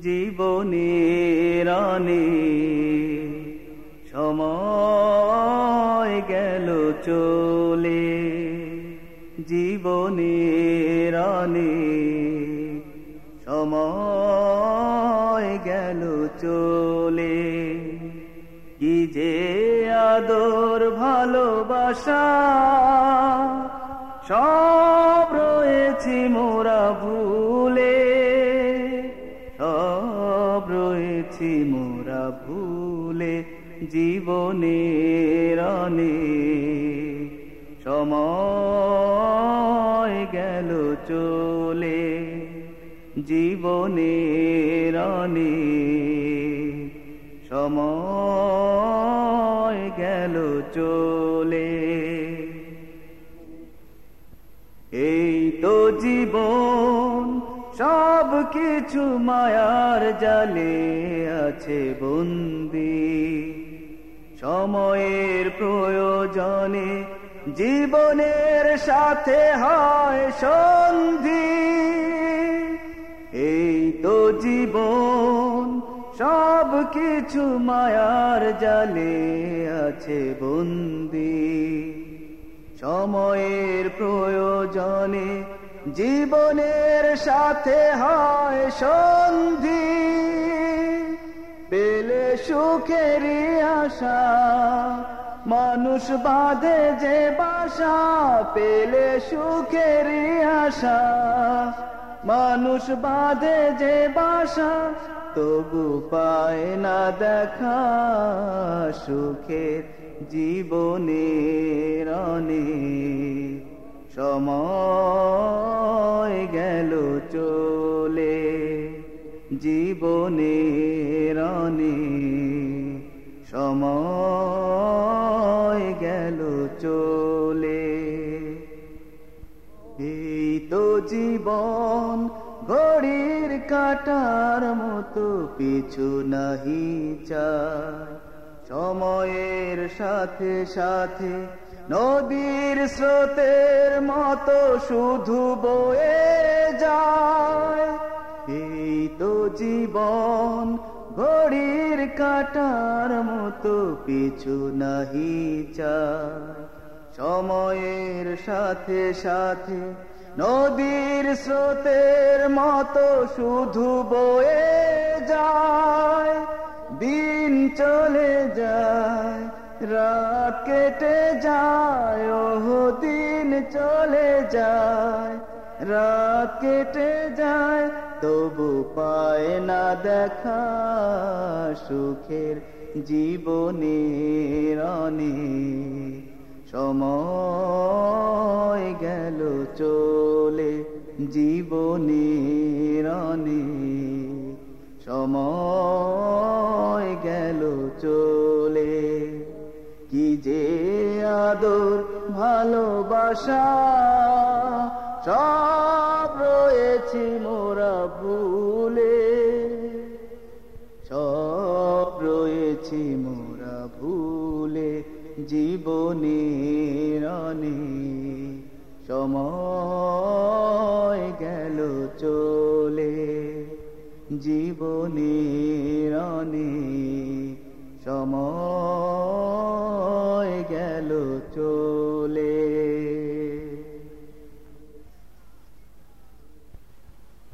জীবনের সময় গেল চলে, জীবনের সময় গেল চলে, কি যে আদর ভালোবাসা। সব রয়েছি মোরা ভুলে রয়েছি মোরা ভুলে জীবনের সময় গেল চলে জীবনের সময় গেল চলে। এই তো জীবন সব কিছু মায়ার জালে আছে বন্দি। সময়ের প্রয়োজনে জীবনের সাথে হয় সন্ধি। এই তো জীবন, সব কিছু মায়ার জালে আছে বন্দি। সময়ের প্রয়োজনে জীবনের সাথে হয় সন্ধি, পেলে সুখের আশা, মানুষ বাঁধে যে বাসা, পেলে সুখের আশা, মানুষ বাঁধে যে বাসা, তবু পায় না দেখা সুখের জীবনের অনেক সময়। জীবনের সময় গেল চলে। এই তো জীবন ঘড়ির কাটার মতো, পিছু নাহি চায়। সময়ের সাথে সাথে নদীর স্রোতের মতো শুধু বয়ে জীবন ঘড়ির কাটার মতো পিছু নাহি চায়। সময়ের সাথে সাথে নদীর স্রোতের মতো শুধু বয়ে যায়। দিন চলে যায়, রাত কেটে যায়, ওহ দিন চলে যায়। রাত কেটে যায়, তবু পায় না দেখা সুখের জীবনের অনেক। সময় গেল চলে জীবনের অনেক। সময় গেল চলে কি যে আদর ভালোবাসা সব রয়েছি মোরা ভুলে। সব রয়েছি মোরা ভুলে জীবনের সময় গেল চলে জীবনের সময়